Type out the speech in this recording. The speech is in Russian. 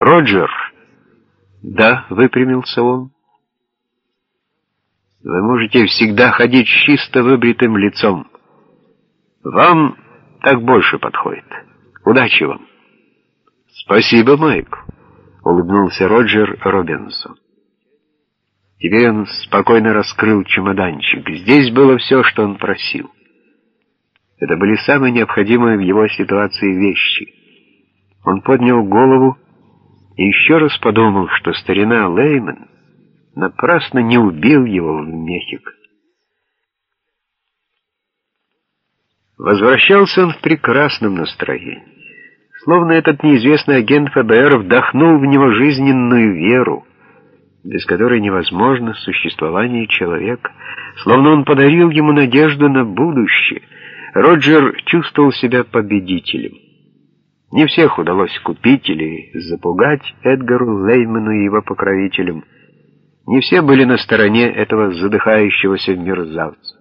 «Роджер!» «Да», — выпрямился он. «Вы можете всегда ходить с чисто выбритым лицом. Вам так больше подходит. Удачи вам!» «Спасибо, Майк», — улыбнулся Роджер Робинсон. Теперь он спокойно раскрыл чемоданчик. Здесь было все, что он просил. Это были самые необходимые в его ситуации вещи. Он поднял голову и еще раз подумал, что старина Лейман напрасно не убил его в Мехико. Возвращался он в прекрасном настроении. Словно этот неизвестный агент ФБР вдохнул в него жизненную веру, без которой невозможно существование человека. Словно он подарил ему надежду на будущее. Роджер чувствовал себя победителем. Не всех удалось купить или запугать Эдгару Лейману и его покровителям. Не все были на стороне этого задыхающегося мерзавца.